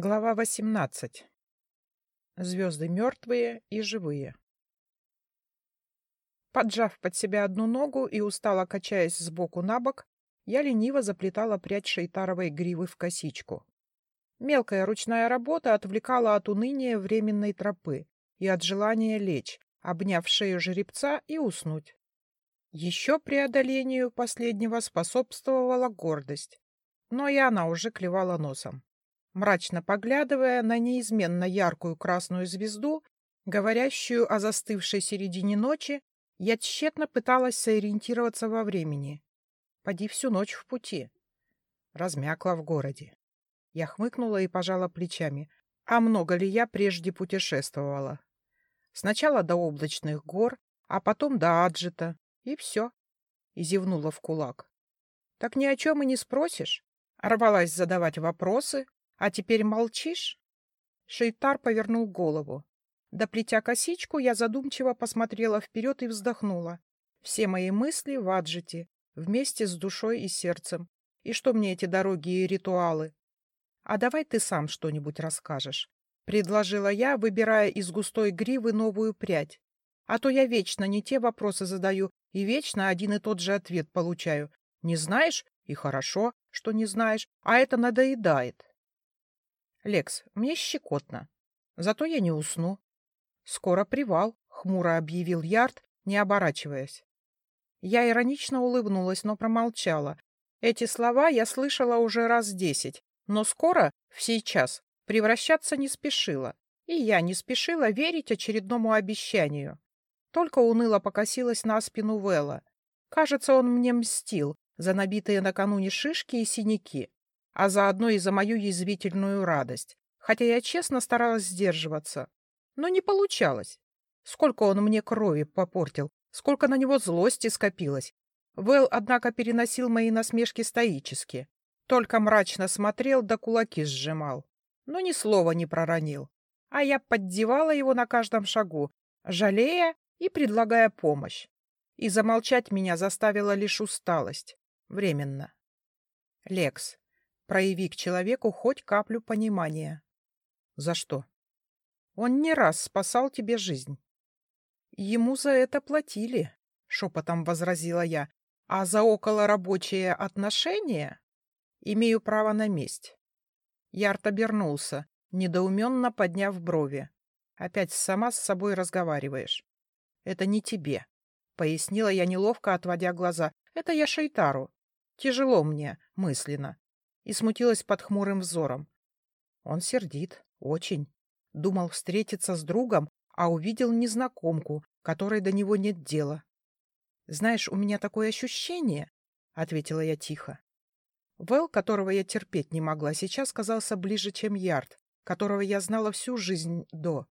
Глава 18. Звезды мертвые и живые. Поджав под себя одну ногу и устало качаясь сбоку на бок, я лениво заплетала прядь шейтаровой гривы в косичку. Мелкая ручная работа отвлекала от уныния временной тропы и от желания лечь, обняв шею жеребца и уснуть. Еще преодолению последнего способствовала гордость, но и она уже клевала носом мрачно поглядывая на неизменно яркую красную звезду, говорящую о застывшей середине ночи, я тщетно пыталась сориентироваться во времени. Поди всю ночь в пути. Размякла в городе. Я хмыкнула и пожала плечами. А много ли я прежде путешествовала? Сначала до облачных гор, а потом до Аджита. И все. И зевнула в кулак. Так ни о чем и не спросишь. Рвалась задавать вопросы, а теперь молчишь? Шейтар повернул голову. Доплетя косичку, я задумчиво посмотрела вперед и вздохнула. Все мои мысли в аджите, вместе с душой и сердцем. И что мне эти дороги и ритуалы? А давай ты сам что-нибудь расскажешь. Предложила я, выбирая из густой гривы новую прядь. А то я вечно не те вопросы задаю и вечно один и тот же ответ получаю. Не знаешь? И хорошо, что не знаешь, а это надоедает. Лекс, мне щекотно. Зато я не усну. Скоро привал, хмуро объявил Ярд, не оборачиваясь. Я иронично улыбнулась, но промолчала. Эти слова я слышала уже раз десять, но скоро, в сейчас, превращаться не спешила. И я не спешила верить очередному обещанию. Только уныло покосилась на спину Вэлла. Кажется, он мне мстил за набитые накануне шишки и синяки а заодно и за мою язвительную радость, хотя я честно старалась сдерживаться. Но не получалось. Сколько он мне крови попортил, сколько на него злости скопилось. Вэл, однако, переносил мои насмешки стоически. Только мрачно смотрел да кулаки сжимал. Но ни слова не проронил. А я поддевала его на каждом шагу, жалея и предлагая помощь. И замолчать меня заставила лишь усталость. Временно. Лекс, Прояви к человеку хоть каплю понимания. За что? Он не раз спасал тебе жизнь. Ему за это платили, шепотом возразила я. А за околорабочие отношения имею право на месть. Ярт обернулся, недоуменно подняв брови. Опять сама с собой разговариваешь. Это не тебе, пояснила я неловко, отводя глаза. Это я Шейтару. Тяжело мне мысленно и смутилась под хмурым взором. Он сердит, очень. Думал встретиться с другом, а увидел незнакомку, которой до него нет дела. «Знаешь, у меня такое ощущение», — ответила я тихо. Вэл, которого я терпеть не могла, сейчас казался ближе, чем Ярд, которого я знала всю жизнь до.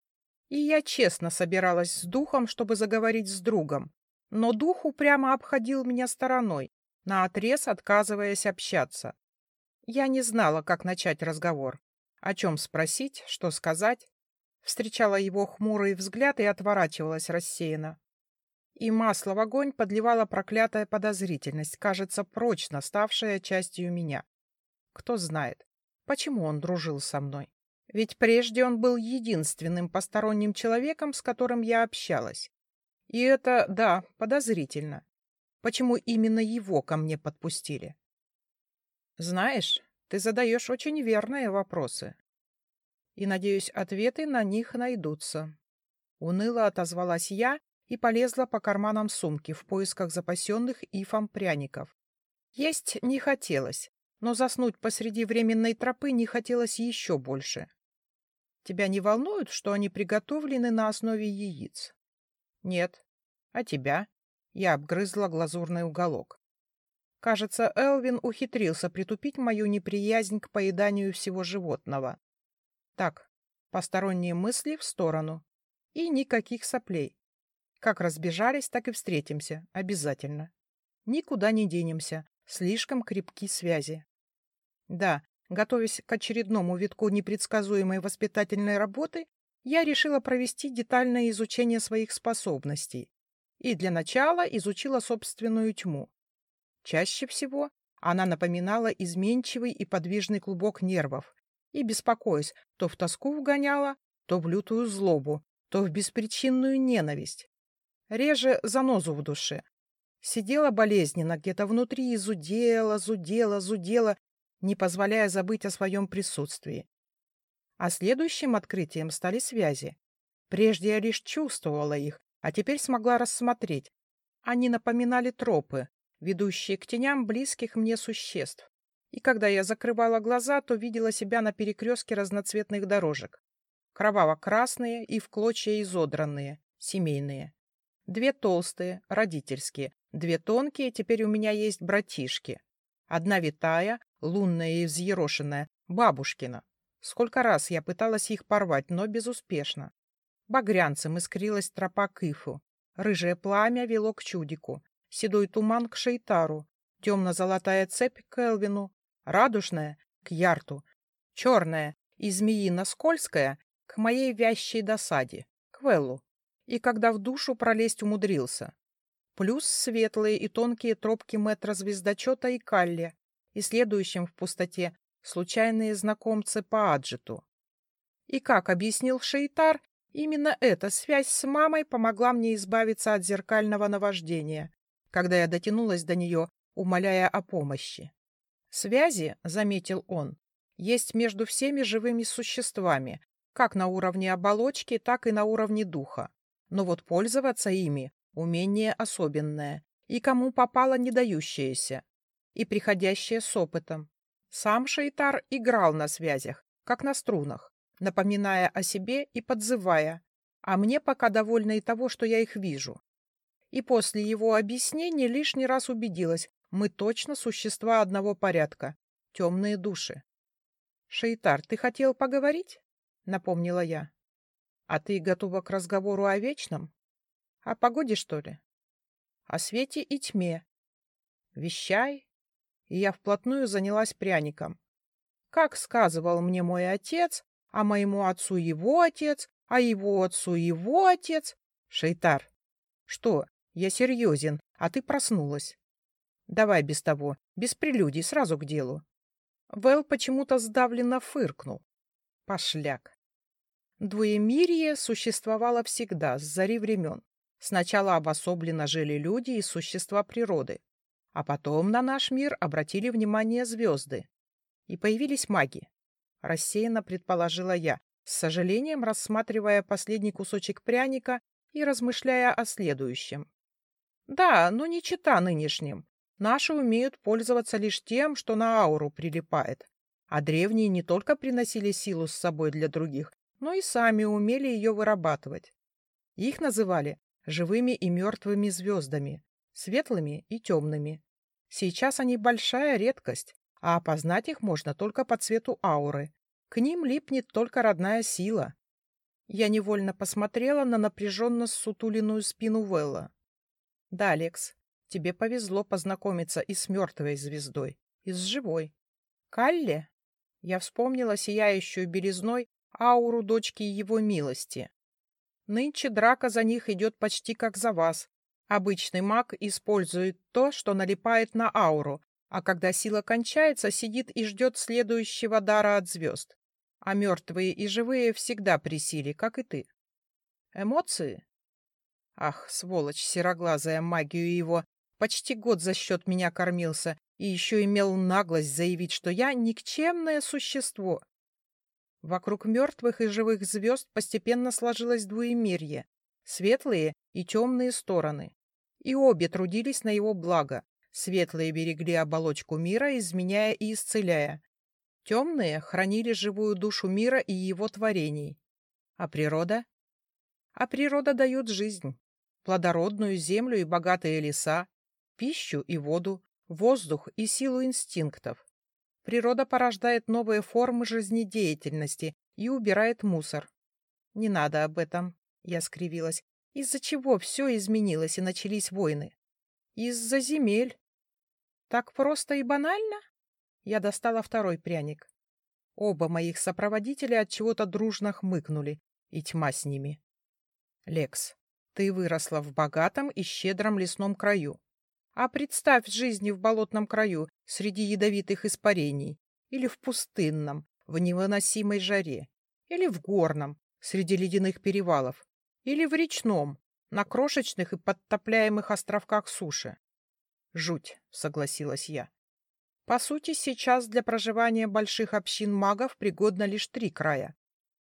И я честно собиралась с духом, чтобы заговорить с другом, но дух упрямо обходил меня стороной, наотрез отказываясь общаться. Я не знала, как начать разговор. О чем спросить, что сказать. Встречала его хмурый взгляд и отворачивалась рассеянно. И масло в огонь подливала проклятая подозрительность, кажется, прочно ставшая частью меня. Кто знает, почему он дружил со мной. Ведь прежде он был единственным посторонним человеком, с которым я общалась. И это, да, подозрительно. Почему именно его ко мне подпустили? Знаешь, ты задаешь очень верные вопросы. И, надеюсь, ответы на них найдутся. Уныло отозвалась я и полезла по карманам сумки в поисках запасенных ифом пряников. Есть не хотелось, но заснуть посреди временной тропы не хотелось еще больше. Тебя не волнует, что они приготовлены на основе яиц? Нет. А тебя? Я обгрызла глазурный уголок. Кажется, Элвин ухитрился притупить мою неприязнь к поеданию всего животного. Так, посторонние мысли в сторону. И никаких соплей. Как разбежались, так и встретимся. Обязательно. Никуда не денемся. Слишком крепки связи. Да, готовясь к очередному витку непредсказуемой воспитательной работы, я решила провести детальное изучение своих способностей. И для начала изучила собственную тьму. Чаще всего она напоминала изменчивый и подвижный клубок нервов и, беспокоясь, то в тоску вгоняла, то в лютую злобу, то в беспричинную ненависть. Реже занозу в душе. Сидела болезненно, где-то внутри и зудела, зудела, зудела, не позволяя забыть о своем присутствии. А следующим открытием стали связи. Прежде я лишь чувствовала их, а теперь смогла рассмотреть. Они напоминали тропы, ведущие к теням близких мне существ. И когда я закрывала глаза, то видела себя на перекрестке разноцветных дорожек. Кроваво-красные и в клочья изодранные, семейные. Две толстые, родительские. Две тонкие, теперь у меня есть братишки. Одна витая, лунная и взъерошенная, бабушкина. Сколько раз я пыталась их порвать, но безуспешно. Багрянцем искрилась тропа к Ифу. Рыжее пламя вело к чудику. Седой туман к Шейтару. Темно-золотая цепь к Элвину. Радужная — к Ярту. Черная и змеино-скользкая — к моей вящей досаде, к Веллу. И когда в душу пролезть умудрился. Плюс светлые и тонкие тропки метра звездочета и Калли. И следующим в пустоте случайные знакомцы по аджиту. И как объяснил Шейтар, Именно эта связь с мамой помогла мне избавиться от зеркального наваждения, когда я дотянулась до нее, умоляя о помощи. Связи, заметил он, есть между всеми живыми существами, как на уровне оболочки, так и на уровне духа. Но вот пользоваться ими — умение особенное, и кому попало не дающееся, и приходящее с опытом. Сам Шейтар играл на связях, как на струнах напоминая о себе и подзывая, а мне пока довольна и того, что я их вижу. И после его объяснений лишний раз убедилась, мы точно существа одного порядка, темные души. «Шейтар, ты хотел поговорить?» — напомнила я. «А ты готова к разговору о вечном? О погоде, что ли?» «О свете и тьме. Вещай». И я вплотную занялась пряником. Как сказывал мне мой отец, а моему отцу его отец, а его отцу его отец. Шейтар. Что? Я серьезен, а ты проснулась. Давай без того, без прелюдий, сразу к делу. Вэл почему-то сдавленно фыркнул. Пошляк. Двоемирие существовало всегда, с зари времен. Сначала обособленно жили люди и существа природы, а потом на наш мир обратили внимание звезды. И появились маги рассеянно предположила я, с сожалением рассматривая последний кусочек пряника и размышляя о следующем. Да, но не чита нынешним. Наши умеют пользоваться лишь тем, что на ауру прилипает. А древние не только приносили силу с собой для других, но и сами умели ее вырабатывать. Их называли живыми и мертвыми звездами, светлыми и темными. Сейчас они большая редкость, а опознать их можно только по цвету ауры. К ним липнет только родная сила. Я невольно посмотрела на напряженно сутуленную спину Велла. Да, Алекс, тебе повезло познакомиться и с мертвой звездой, и с живой. Калле? Я вспомнила сияющую белизной ауру дочки его милости. Нынче драка за них идет почти как за вас. Обычный маг использует то, что налипает на ауру, а когда сила кончается, сидит и ждет следующего дара от звезд. А мертвые и живые всегда при силе, как и ты. Эмоции? Ах, сволочь сероглазая, магию его. Почти год за счет меня кормился и еще имел наглость заявить, что я никчемное существо. Вокруг мертвых и живых звезд постепенно сложилось двуемирье, светлые и темные стороны. И обе трудились на его благо. Светлые берегли оболочку мира, изменяя и исцеляя. Темные хранили живую душу мира и его творений. А природа? А природа дает жизнь. Плодородную землю и богатые леса, пищу и воду, воздух и силу инстинктов. Природа порождает новые формы жизнедеятельности и убирает мусор. Не надо об этом, я скривилась. Из-за чего все изменилось и начались войны? Из-за земель. Так просто и банально? Я достала второй пряник. Оба моих сопроводителя от чего-то дружно хмыкнули, и тьма с ними. Лекс, ты выросла в богатом и щедром лесном краю. А представь жизни в болотном краю среди ядовитых испарений или в пустынном, в невыносимой жаре, или в горном, среди ледяных перевалов, или в речном, на крошечных и подтопляемых островках суши. Жуть, согласилась я. По сути, сейчас для проживания больших общин магов пригодно лишь три края.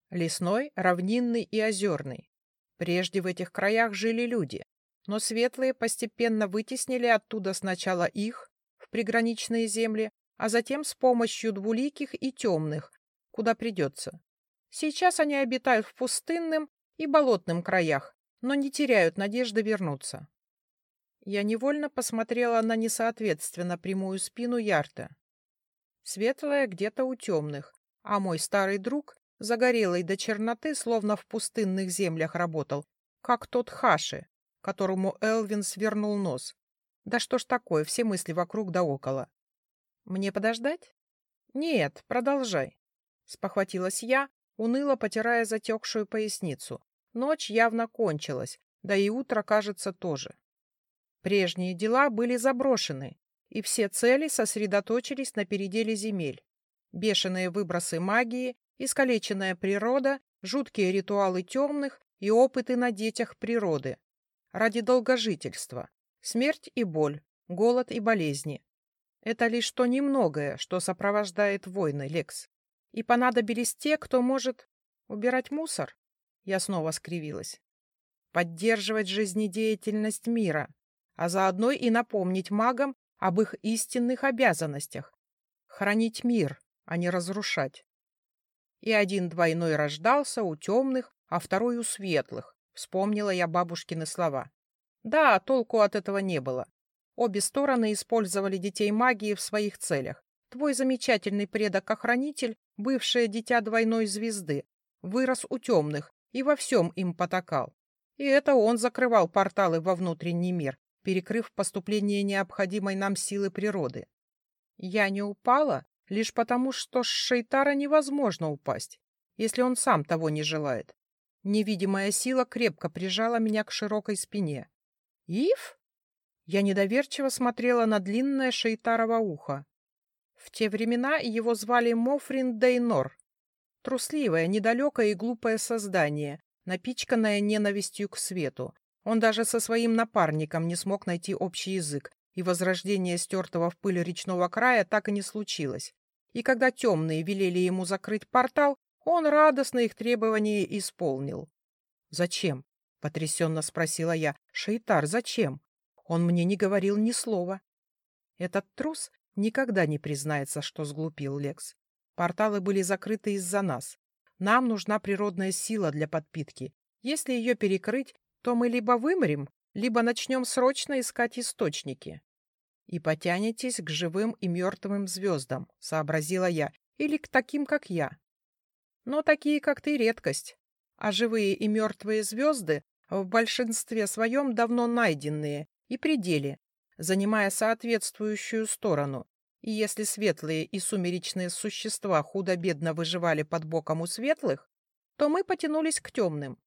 Лесной, равнинный и озерный. Прежде в этих краях жили люди, но светлые постепенно вытеснили оттуда сначала их, в приграничные земли, а затем с помощью двуликих и темных, куда придется. Сейчас они обитают в пустынным и болотным краях, но не теряют надежды вернуться. Я невольно посмотрела на несоответственно прямую спину Ярта. Светлая где-то у темных, а мой старый друг, загорелый до черноты, словно в пустынных землях работал, как тот Хаши, которому Элвин свернул нос. Да что ж такое, все мысли вокруг да около. Мне подождать? Нет, продолжай. Спохватилась я, уныло потирая затекшую поясницу. Ночь явно кончилась, да и утро, кажется, тоже. Прежние дела были заброшены, и все цели сосредоточились на переделе земель. Бешеные выбросы магии, искалеченная природа, жуткие ритуалы темных и опыты на детях природы. Ради долгожительства. Смерть и боль, голод и болезни. Это лишь то немногое, что сопровождает войны, Лекс. И понадобились те, кто может убирать мусор. Я снова скривилась. Поддерживать жизнедеятельность мира, а заодно и напомнить магам об их истинных обязанностях. Хранить мир, а не разрушать. И один двойной рождался у темных, а второй у светлых, вспомнила я бабушкины слова. Да, толку от этого не было. Обе стороны использовали детей магии в своих целях. Твой замечательный предок-охранитель, бывшее дитя двойной звезды, вырос у темных и во всем им потакал. И это он закрывал порталы во внутренний мир, перекрыв поступление необходимой нам силы природы. Я не упала лишь потому, что с Шейтара невозможно упасть, если он сам того не желает. Невидимая сила крепко прижала меня к широкой спине. «Ив?» Я недоверчиво смотрела на длинное шейтарово ухо. В те времена его звали Мофрин Дейнор. Трусливое, недалекое и глупое создание, напичканное ненавистью к свету, он даже со своим напарником не смог найти общий язык, и возрождение стертого в пыль речного края так и не случилось. И когда темные велели ему закрыть портал, он радостно их требования исполнил. «Зачем?» — потрясенно спросила я. «Шейтар, зачем? Он мне не говорил ни слова». Этот трус никогда не признается, что сглупил Лекс. Порталы были закрыты из-за нас. Нам нужна природная сила для подпитки. Если ее перекрыть, то мы либо вымрем, либо начнем срочно искать источники. И потянетесь к живым и мертвым звездам, сообразила я, или к таким, как я. Но такие, как ты, редкость. А живые и мертвые звезды в большинстве своем давно найденные и пределе, занимая соответствующую сторону. И если светлые и сумеречные существа худо-бедно выживали под боком у светлых, то мы потянулись к темным,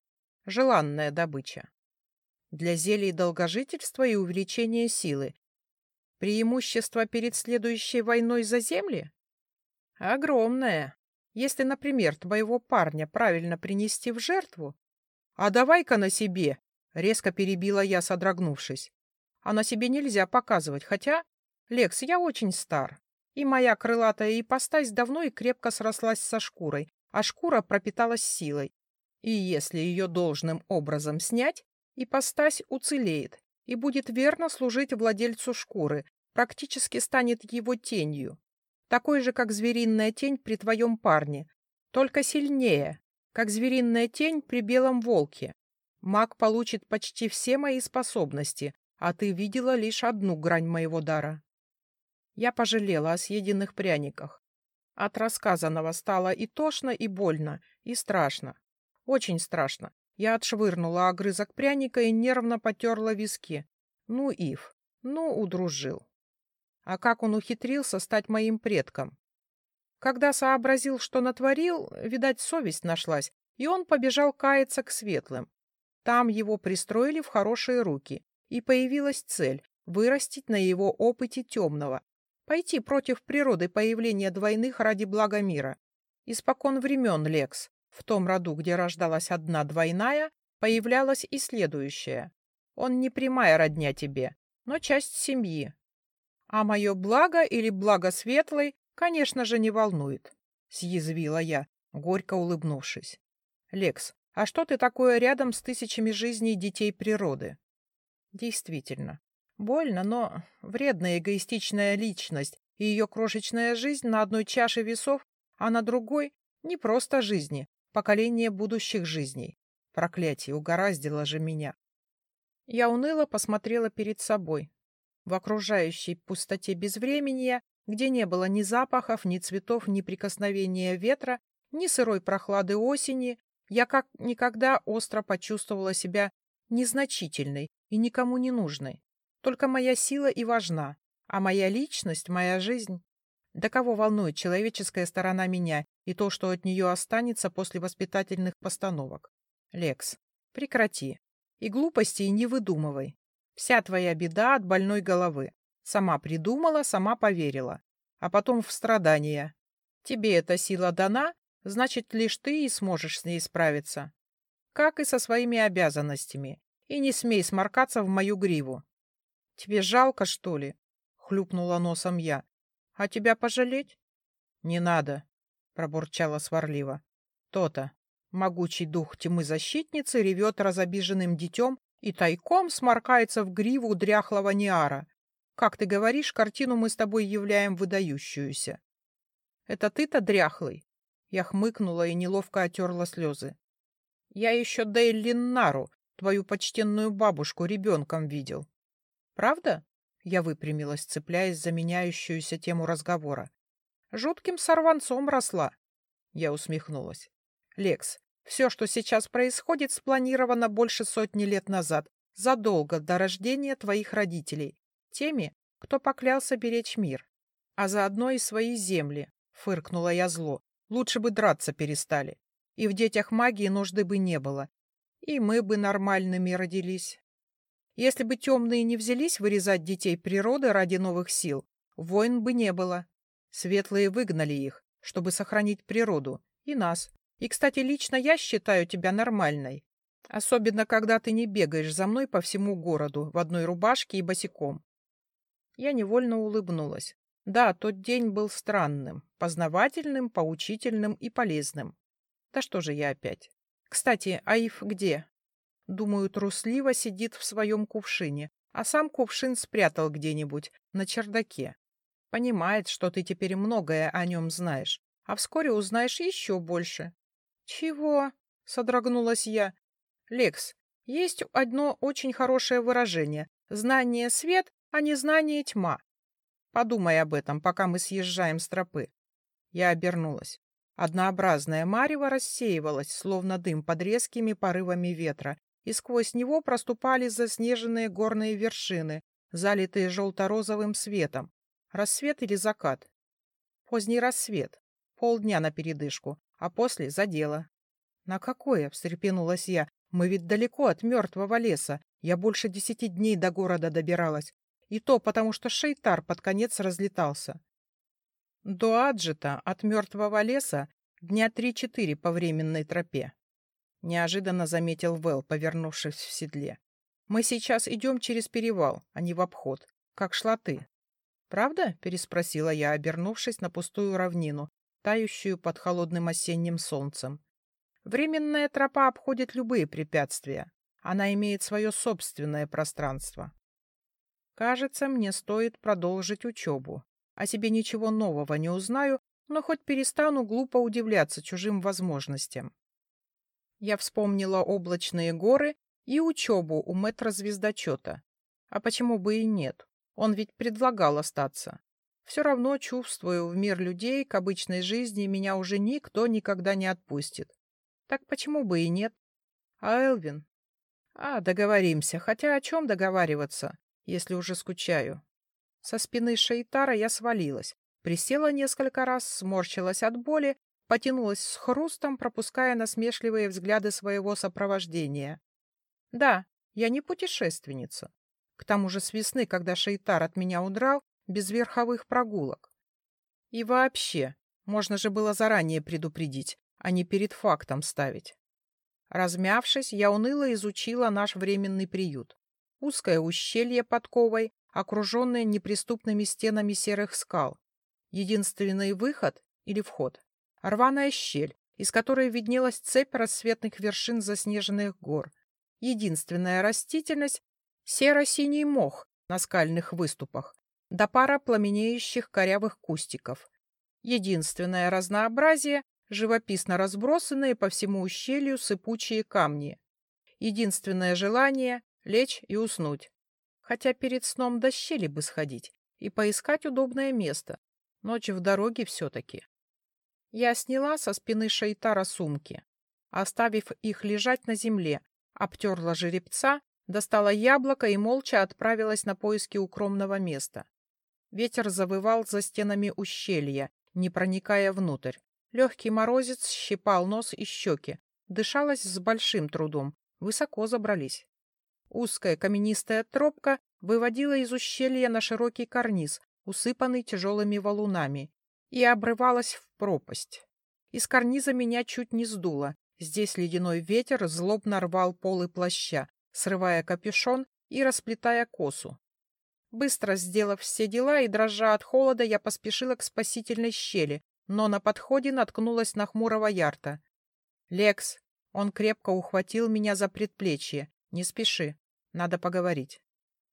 желанная добыча. Для зелий долгожительства и увеличения силы. Преимущество перед следующей войной за земли? Огромное. Если, например, твоего парня правильно принести в жертву... А давай-ка на себе, резко перебила я, содрогнувшись. А на себе нельзя показывать, хотя... Лекс, я очень стар, и моя крылатая ипостась давно и крепко срослась со шкурой, а шкура пропиталась силой. И если ее должным образом снять, ипостась уцелеет и будет верно служить владельцу шкуры, практически станет его тенью. Такой же, как звериная тень при твоем парне, только сильнее, как звериная тень при белом волке. Маг получит почти все мои способности, а ты видела лишь одну грань моего дара. Я пожалела о съеденных пряниках. От рассказанного стало и тошно, и больно, и страшно. Очень страшно. Я отшвырнула огрызок пряника и нервно потерла виски. Ну, Ив, ну, удружил. А как он ухитрился стать моим предком? Когда сообразил, что натворил, видать, совесть нашлась, и он побежал каяться к светлым. Там его пристроили в хорошие руки, и появилась цель — вырастить на его опыте темного, пойти против природы появления двойных ради блага мира. Испокон времен, Лекс, в том роду, где рождалась одна двойная, появлялась и следующая. Он не прямая родня тебе, но часть семьи. А мое благо или благо светлой, конечно же, не волнует, — съязвила я, горько улыбнувшись. Лекс, а что ты такое рядом с тысячами жизней детей природы? Действительно, больно, но вредная эгоистичная личность и ее крошечная жизнь на одной чаше весов а на другой — не просто жизни, поколение будущих жизней. Проклятие, угораздило же меня. Я уныло посмотрела перед собой. В окружающей пустоте безвременья, где не было ни запахов, ни цветов, ни прикосновения ветра, ни сырой прохлады осени, я как никогда остро почувствовала себя незначительной и никому не нужной. Только моя сила и важна, а моя личность, моя жизнь да кого волнует человеческая сторона меня и то, что от нее останется после воспитательных постановок? Лекс, прекрати. И глупости не выдумывай. Вся твоя беда от больной головы. Сама придумала, сама поверила. А потом в страдания. Тебе эта сила дана, значит, лишь ты и сможешь с ней справиться. Как и со своими обязанностями. И не смей сморкаться в мою гриву. Тебе жалко, что ли? Хлюпнула носом я. А тебя пожалеть? Не надо, пробурчала сварливо. То-то. Могучий дух тьмы защитницы ревет разобиженным детем и тайком сморкается в гриву дряхлого Ниара. Как ты говоришь, картину мы с тобой являем выдающуюся. Это ты-то дряхлый? Я хмыкнула и неловко отерла слезы. Я еще Дейлин Нару, твою почтенную бабушку, ребенком видел. Правда? Я выпрямилась, цепляясь за меняющуюся тему разговора. Жутким сорванцом росла. Я усмехнулась. Лекс, все, что сейчас происходит, спланировано больше сотни лет назад, задолго до рождения твоих родителей, теми, кто поклялся беречь мир, а заодно и свои земли, фыркнула я зло. Лучше бы драться перестали. И в детях магии нужды бы не было. И мы бы нормальными родились. Если бы темные не взялись вырезать детей природы ради новых сил, войн бы не было. Светлые выгнали их, чтобы сохранить природу, и нас. И, кстати, лично я считаю тебя нормальной. Особенно, когда ты не бегаешь за мной по всему городу в одной рубашке и босиком. Я невольно улыбнулась. Да, тот день был странным, познавательным, поучительным и полезным. Да что же я опять? Кстати, Аиф где? Думаю, трусливо сидит в своем кувшине, а сам кувшин спрятал где-нибудь на чердаке. Понимает, что ты теперь многое о нем знаешь, а вскоре узнаешь еще больше. — Чего? — содрогнулась я. — Лекс, есть одно очень хорошее выражение. Знание — свет, а не знание — тьма. Подумай об этом, пока мы съезжаем с тропы. Я обернулась. Однообразная марево рассеивалась, словно дым под резкими порывами ветра, и сквозь него проступали заснеженные горные вершины, залитые желто-розовым светом. Рассвет или закат? Поздний рассвет. Полдня на передышку, а после за дело. «На какое?» — встрепенулась я. «Мы ведь далеко от мертвого леса. Я больше десяти дней до города добиралась. И то потому, что Шейтар под конец разлетался. До Аджита от мертвого леса дня три-четыре по временной тропе. Неожиданно заметил Вэл, повернувшись в седле. «Мы сейчас идем через перевал, а не в обход. Как шла ты?» «Правда?» — переспросила я, обернувшись на пустую равнину, тающую под холодным осенним солнцем. «Временная тропа обходит любые препятствия. Она имеет свое собственное пространство. Кажется, мне стоит продолжить учебу. О себе ничего нового не узнаю, но хоть перестану глупо удивляться чужим возможностям. Я вспомнила облачные горы и учебу у мэтра-звездочета. А почему бы и нет? Он ведь предлагал остаться. Все равно чувствую, в мир людей к обычной жизни меня уже никто никогда не отпустит. Так почему бы и нет? А Элвин? А, договоримся. Хотя о чем договариваться, если уже скучаю? Со спины Шейтара я свалилась, присела несколько раз, сморщилась от боли потянулась с хрустом, пропуская насмешливые взгляды своего сопровождения. Да, я не путешественница. К тому же с весны, когда Шейтар от меня удрал, без верховых прогулок. И вообще, Можно же было заранее предупредить, а не перед фактом ставить. Размявшись, я уныло изучила наш временный приют. Узкое ущелье подковой, окруженное неприступными стенами серых скал. Единственный выход или вход — рваная щель, из которой виднелась цепь рассветных вершин заснеженных гор. Единственная растительность — серо-синий мох на скальных выступах, да пара пламенеющих корявых кустиков. Единственное разнообразие — живописно разбросанные по всему ущелью сыпучие камни. Единственное желание — лечь и уснуть. Хотя перед сном до щели бы сходить и поискать удобное место. Ночь в дороге все-таки. Я сняла со спины Шейтара сумки. Оставив их лежать на земле, обтерла жеребца, достала яблоко и молча отправилась на поиски укромного места. Ветер завывал за стенами ущелья, не проникая внутрь. Легкий морозец щипал нос и щеки. Дышалось с большим трудом. Высоко забрались. Узкая каменистая тропка выводила из ущелья на широкий карниз, усыпанный тяжелыми валунами, и обрывалась в пропасть. Из карниза меня чуть не сдуло. Здесь ледяной ветер злобно рвал полы плаща, срывая капюшон и расплетая косу. Быстро сделав все дела и дрожа от холода, я поспешила к спасительной щели, но на подходе наткнулась на хмурого ярта. «Лекс!» Он крепко ухватил меня за предплечье. «Не спеши. Надо поговорить».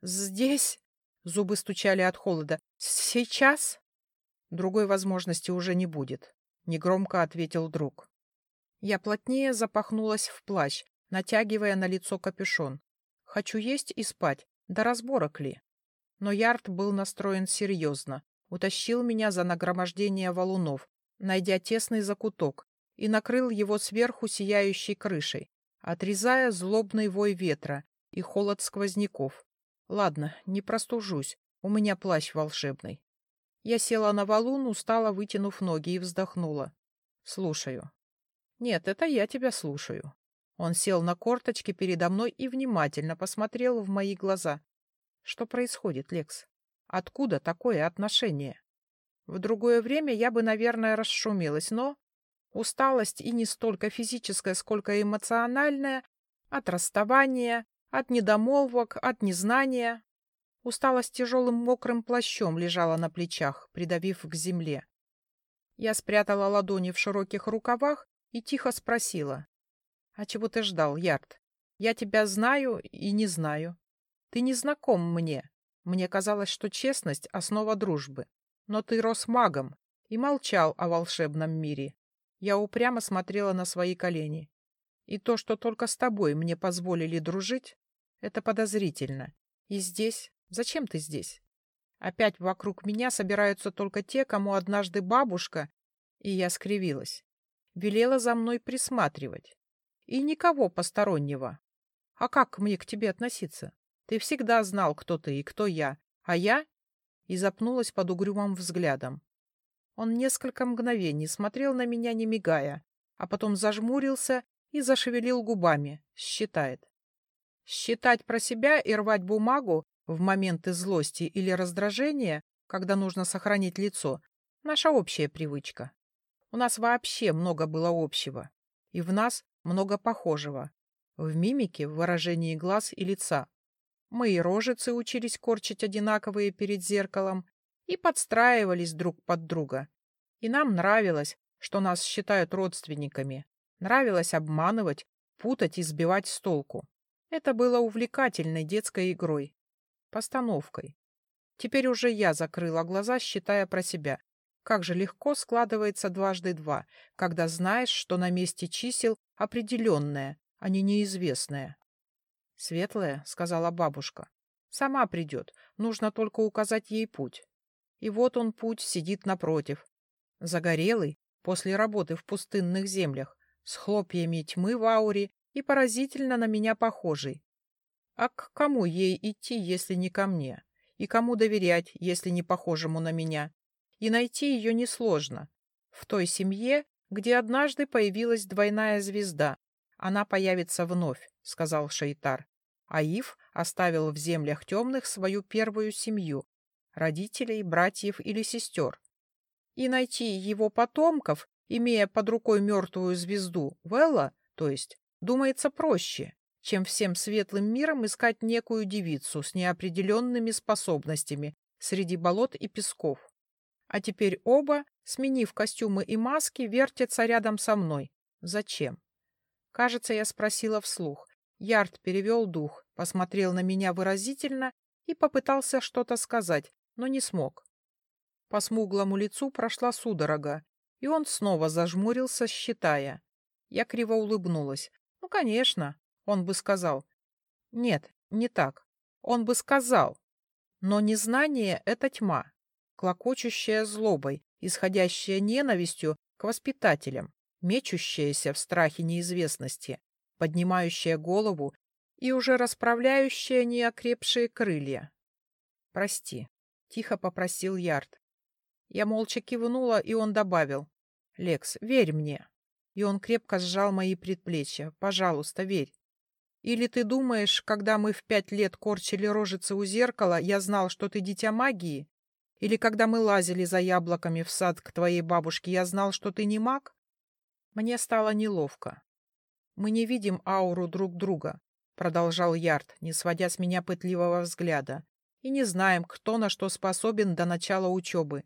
«Здесь?» Зубы стучали от холода. «Сейчас?» Другой возможности уже не будет, — негромко ответил друг. Я плотнее запахнулась в плащ, натягивая на лицо капюшон. Хочу есть и спать, до разборок ли? Но Ярд был настроен серьезно, утащил меня за нагромождение валунов, найдя тесный закуток, и накрыл его сверху сияющей крышей, отрезая злобный вой ветра и холод сквозняков. Ладно, не простужусь, у меня плащ волшебный. Я села на валун, устало вытянув ноги, и вздохнула. «Слушаю». «Нет, это я тебя слушаю». Он сел на корточки передо мной и внимательно посмотрел в мои глаза. «Что происходит, Лекс? Откуда такое отношение?» В другое время я бы, наверное, расшумелась, но усталость и не столько физическая, сколько эмоциональная, от расставания, от недомолвок, от незнания, Усталость тяжелым мокрым плащом лежала на плечах, придавив к земле. Я спрятала ладони в широких рукавах и тихо спросила. — А чего ты ждал, Ярд? Я тебя знаю и не знаю. Ты не знаком мне. Мне казалось, что честность — основа дружбы. Но ты рос магом и молчал о волшебном мире. Я упрямо смотрела на свои колени. И то, что только с тобой мне позволили дружить, это подозрительно. И здесь, Зачем ты здесь? Опять вокруг меня собираются только те, кому однажды бабушка, и я скривилась, велела за мной присматривать. И никого постороннего. А как мне к тебе относиться? Ты всегда знал, кто ты и кто я, а я... И запнулась под угрюмым взглядом. Он несколько мгновений смотрел на меня, не мигая, а потом зажмурился и зашевелил губами, считает. Считать про себя и рвать бумагу в моменты злости или раздражения, когда нужно сохранить лицо, наша общая привычка. У нас вообще много было общего, и в нас много похожего. В мимике, в выражении глаз и лица. Мы и рожицы учились корчить одинаковые перед зеркалом и подстраивались друг под друга. И нам нравилось, что нас считают родственниками. Нравилось обманывать, путать и сбивать с толку. Это было увлекательной детской игрой, постановкой. Теперь уже я закрыла глаза, считая про себя. Как же легко складывается дважды два, когда знаешь, что на месте чисел определенное, а не неизвестное. «Светлая», — сказала бабушка, — «сама придет, нужно только указать ей путь». И вот он путь сидит напротив. Загорелый, после работы в пустынных землях, с хлопьями тьмы в ауре и поразительно на меня похожий. А к кому ей идти, если не ко мне? И кому доверять, если не похожему на меня? И найти ее несложно. В той семье, где однажды появилась двойная звезда. Она появится вновь, — сказал Шейтар. Аиф оставил в землях темных свою первую семью — родителей, братьев или сестер. И найти его потомков, имея под рукой мертвую звезду, Велла, то есть, думается проще, чем всем светлым миром искать некую девицу с неопределенными способностями среди болот и песков. А теперь оба, сменив костюмы и маски, вертятся рядом со мной. Зачем? Кажется, я спросила вслух. Ярд перевел дух, посмотрел на меня выразительно и попытался что-то сказать, но не смог. По смуглому лицу прошла судорога, и он снова зажмурился, считая. Я криво улыбнулась. Ну, конечно, он бы сказал. Нет, не так. Он бы сказал. Но незнание — это тьма, клокочущая злобой, исходящая ненавистью к воспитателям, мечущаяся в страхе неизвестности, поднимающая голову и уже расправляющая неокрепшие крылья. «Прости», — тихо попросил Ярд. Я молча кивнула, и он добавил. «Лекс, верь мне». И он крепко сжал мои предплечья. «Пожалуйста, верь. Или ты думаешь, когда мы в пять лет корчили рожицы у зеркала, я знал, что ты дитя магии? Или когда мы лазили за яблоками в сад к твоей бабушке, я знал, что ты не маг? Мне стало неловко. Мы не видим ауру друг друга, продолжал Ярд, не сводя с меня пытливого взгляда, и не знаем, кто на что способен до начала учебы.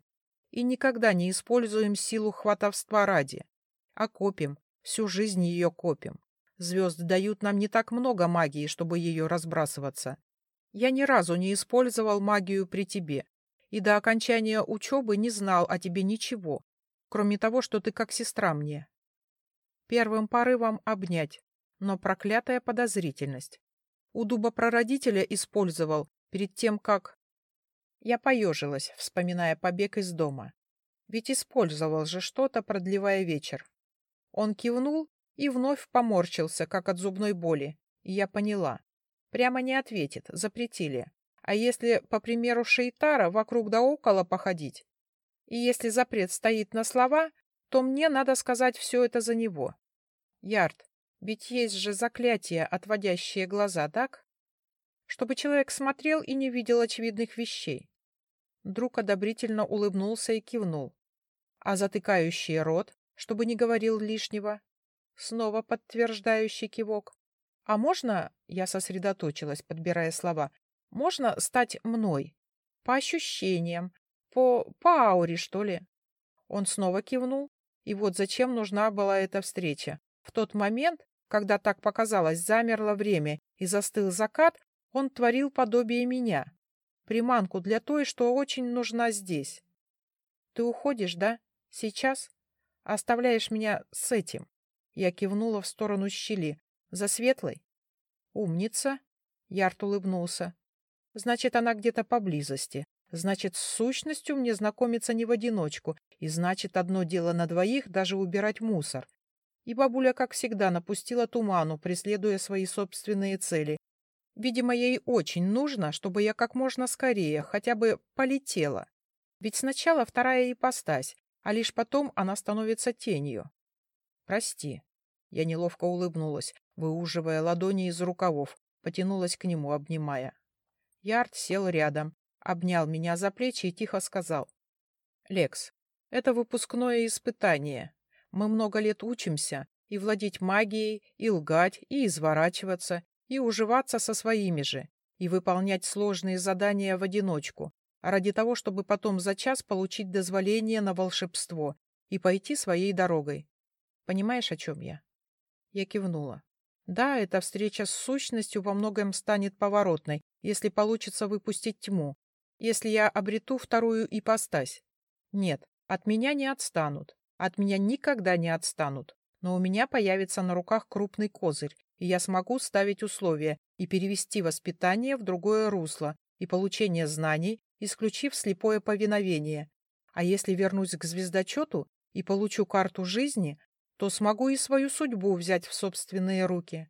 И никогда не используем силу хватовства ради, а копим, всю жизнь ее копим. Звезды дают нам не так много магии, чтобы ее разбрасываться. Я ни разу не использовал магию при тебе, и до окончания учебы не знал о тебе ничего, кроме того, что ты как сестра мне. Первым порывом обнять, но проклятая подозрительность. У дуба прародителя использовал перед тем, как... Я поежилась, вспоминая побег из дома. Ведь использовал же что-то, продлевая вечер. Он кивнул и вновь поморщился, как от зубной боли. И я поняла. Прямо не ответит, запретили. А если, по примеру Шейтара, вокруг да около походить? И если запрет стоит на слова, то мне надо сказать все это за него. Ярд, ведь есть же заклятие, отводящее глаза, так? Чтобы человек смотрел и не видел очевидных вещей. Друг одобрительно улыбнулся и кивнул. А затыкающий рот, чтобы не говорил лишнего, Снова подтверждающий кивок. А можно, я сосредоточилась, подбирая слова, можно стать мной? По ощущениям, по, по ауре, что ли? Он снова кивнул. И вот зачем нужна была эта встреча. В тот момент, когда так показалось, замерло время и застыл закат, он творил подобие меня. Приманку для той, что очень нужна здесь. Ты уходишь, да? Сейчас? Оставляешь меня с этим? Я кивнула в сторону щели. «За светлой?» «Умница!» Ярт улыбнулся. «Значит, она где-то поблизости. Значит, с сущностью мне знакомиться не в одиночку. И значит, одно дело на двоих даже убирать мусор. И бабуля, как всегда, напустила туману, преследуя свои собственные цели. Видимо, ей очень нужно, чтобы я как можно скорее хотя бы полетела. Ведь сначала вторая ипостась, а лишь потом она становится тенью. Прости. Я неловко улыбнулась, выуживая ладони из рукавов, потянулась к нему, обнимая. Ярд сел рядом, обнял меня за плечи и тихо сказал. «Лекс, это выпускное испытание. Мы много лет учимся и владеть магией, и лгать, и изворачиваться, и уживаться со своими же, и выполнять сложные задания в одиночку, ради того, чтобы потом за час получить дозволение на волшебство и пойти своей дорогой. Понимаешь, о чем я?» Я кивнула. Да, эта встреча с сущностью во многом станет поворотной, если получится выпустить тьму, если я обрету вторую ипостась. Нет, от меня не отстанут, от меня никогда не отстанут, но у меня появится на руках крупный козырь, и я смогу ставить условия и перевести воспитание в другое русло и получение знаний, исключив слепое повиновение. А если вернусь к звездочету и получу карту жизни, то смогу и свою судьбу взять в собственные руки.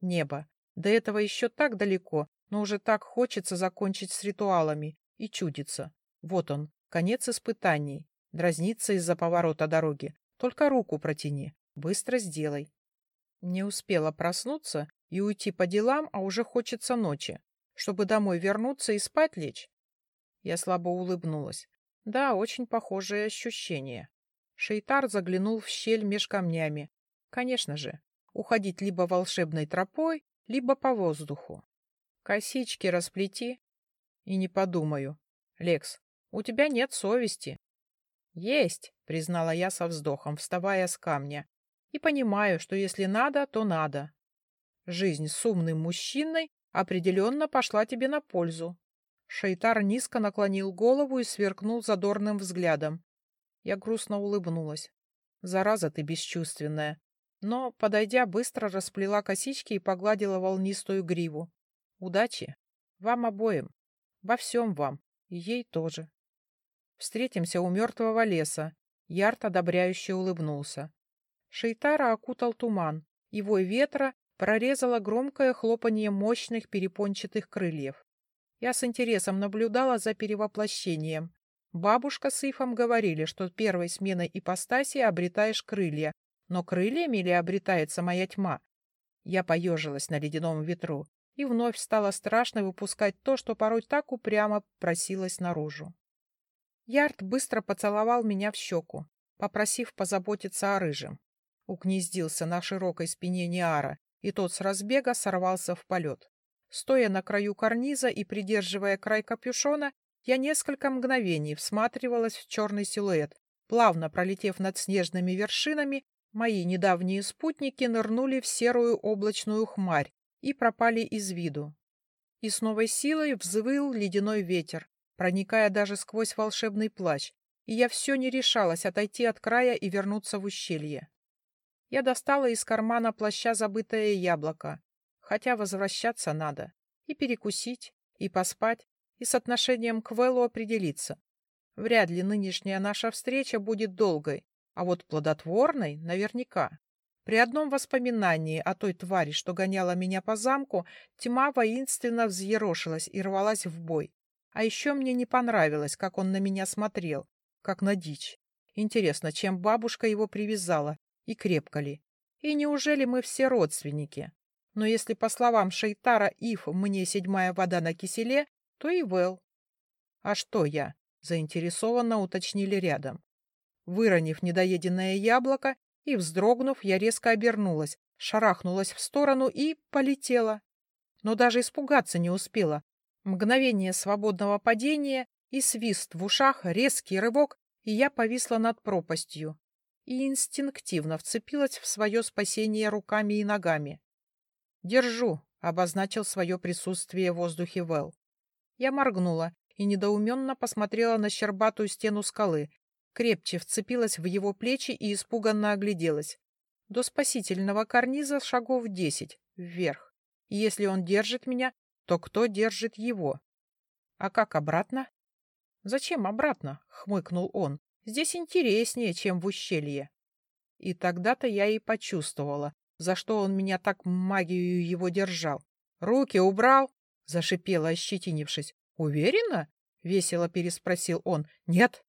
Небо. До этого еще так далеко, но уже так хочется закончить с ритуалами и чудится. Вот он, конец испытаний. Дразнится из-за поворота дороги. Только руку протяни. Быстро сделай. Не успела проснуться и уйти по делам, а уже хочется ночи. Чтобы домой вернуться и спать лечь. Я слабо улыбнулась. Да, очень похожее ощущение. Шейтар заглянул в щель меж камнями. Конечно же, уходить либо волшебной тропой, либо по воздуху. Косички расплети. И не подумаю. Лекс, у тебя нет совести. Есть, признала я со вздохом, вставая с камня. И понимаю, что если надо, то надо. Жизнь с умным мужчиной определенно пошла тебе на пользу. Шейтар низко наклонил голову и сверкнул задорным взглядом. Я грустно улыбнулась. Зараза ты бесчувственная. Но, подойдя, быстро расплела косички и погладила волнистую гриву. Удачи. Вам обоим. Во всем вам. И ей тоже. Встретимся у мертвого леса. Ярт одобряюще улыбнулся. Шейтара окутал туман. вой ветра прорезало громкое хлопанье мощных перепончатых крыльев. Я с интересом наблюдала за перевоплощением. Бабушка с Ифом говорили, что первой сменой ипостаси обретаешь крылья, но крыльями ли обретается моя тьма? Я поежилась на ледяном ветру и вновь стало страшно выпускать то, что порой так упрямо просилось наружу. Ярд быстро поцеловал меня в щеку, попросив позаботиться о рыжем. Укнездился на широкой спине Ниара, и тот с разбега сорвался в полет. Стоя на краю карниза и придерживая край капюшона, я несколько мгновений всматривалась в черный силуэт. Плавно пролетев над снежными вершинами, мои недавние спутники нырнули в серую облачную хмарь и пропали из виду. И с новой силой взвыл ледяной ветер, проникая даже сквозь волшебный плащ, и я все не решалась отойти от края и вернуться в ущелье. Я достала из кармана плаща забытое яблоко, хотя возвращаться надо, и перекусить, и поспать, и с отношением к Вэллу определиться. Вряд ли нынешняя наша встреча будет долгой, а вот плодотворной наверняка. При одном воспоминании о той твари, что гоняла меня по замку, тьма воинственно взъерошилась и рвалась в бой. А еще мне не понравилось, как он на меня смотрел, как на дичь. Интересно, чем бабушка его привязала и крепко ли? И неужели мы все родственники? Но если, по словам Шейтара, Ив мне седьмая вода на киселе, то и Вэл. А что я? Заинтересованно уточнили рядом. Выронив недоеденное яблоко и вздрогнув, я резко обернулась, шарахнулась в сторону и полетела. Но даже испугаться не успела. Мгновение свободного падения и свист в ушах, резкий рывок, и я повисла над пропастью и инстинктивно вцепилась в свое спасение руками и ногами. «Держу», — обозначил свое присутствие в воздухе Вэл. Я моргнула и недоуменно посмотрела на щербатую стену скалы, крепче вцепилась в его плечи и испуганно огляделась. До спасительного карниза шагов десять, вверх. Если он держит меня, то кто держит его? А как обратно? Зачем обратно? хмыкнул он. Здесь интереснее, чем в ущелье. И тогда-то я и почувствовала, за что он меня так магию его держал. Руки убрал, зашипела, ощетинившись. Уверена? весело переспросил он. Нет.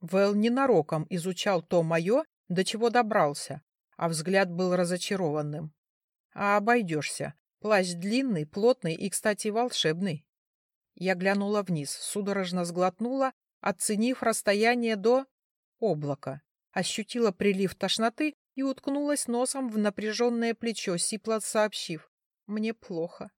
Вэл ненароком изучал то мое, до чего добрался, а взгляд был разочарованным. А обойдешься. Плащ длинный, плотный и, кстати, волшебный. Я глянула вниз, судорожно сглотнула, оценив расстояние до облака, ощутила прилив тошноты и уткнулась носом в напряженное плечо, сипло сообщив. «Мне плохо».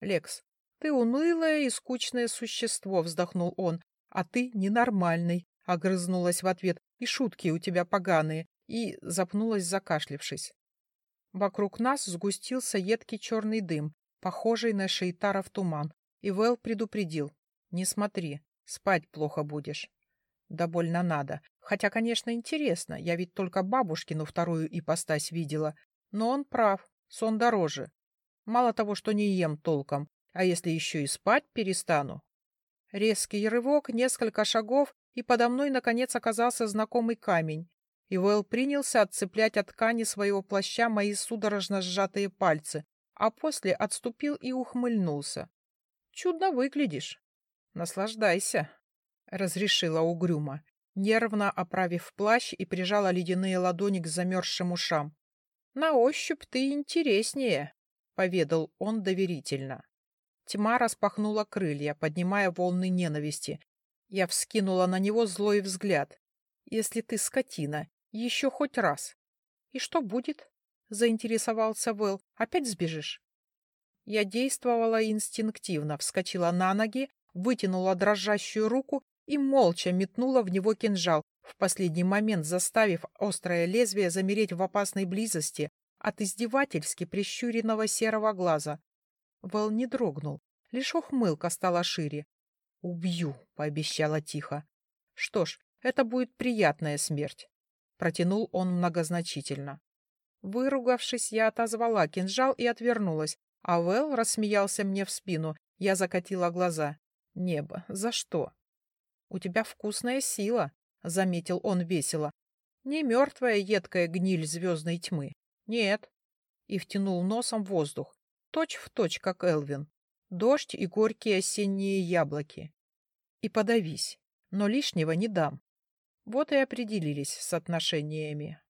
«Лекс, ты унылое и скучное существо», — вздохнул он. «А ты ненормальный», — огрызнулась в ответ. «И шутки у тебя поганые». И запнулась, закашлившись. Вокруг нас сгустился едкий черный дым, похожий на шейтаров туман, и Вэл предупредил. «Не смотри, спать плохо будешь». Да больно надо. Хотя, конечно, интересно, я ведь только бабушкину вторую ипостась видела. Но он прав, сон дороже. Мало того, что не ем толком, а если еще и спать перестану? Резкий рывок, несколько шагов, и подо мной, наконец, оказался знакомый камень. И Вэл принялся отцеплять от ткани своего плаща мои судорожно сжатые пальцы, а после отступил и ухмыльнулся. «Чудно выглядишь. Наслаждайся». — разрешила угрюмо, нервно оправив плащ и прижала ледяные ладони к замерзшим ушам. — На ощупь ты интереснее, — поведал он доверительно. Тьма распахнула крылья, поднимая волны ненависти, Я вскинула на него злой взгляд. «Если ты скотина, еще хоть раз». «И что будет?» — заинтересовался Вэл. «Опять сбежишь?» Я действовала инстинктивно, вскочила на ноги, вытянула дрожащую руку и молча метнула в него кинжал, в последний момент заставив острое лезвие замереть в опасной близости от издевательски прищуренного серого глаза. Вэл не дрогнул, лишь ухмылка стала шире. «Убью», — пообещала тихо. «Что ж, это будет приятная смерть», — протянул он многозначительно. Выругавшись, я отозвала кинжал и отвернулась, а Вэл рассмеялся мне в спину. Я закатила глаза. «Небо, за что?» «У тебя вкусная сила», — заметил он весело. «Не мертвая едкая гниль звездной тьмы. Нет». И втянул носом воздух. Точь в точь, как Элвин. Дождь и горькие осенние яблоки. И подавись, но лишнего не дам. Вот и определились с отношениями.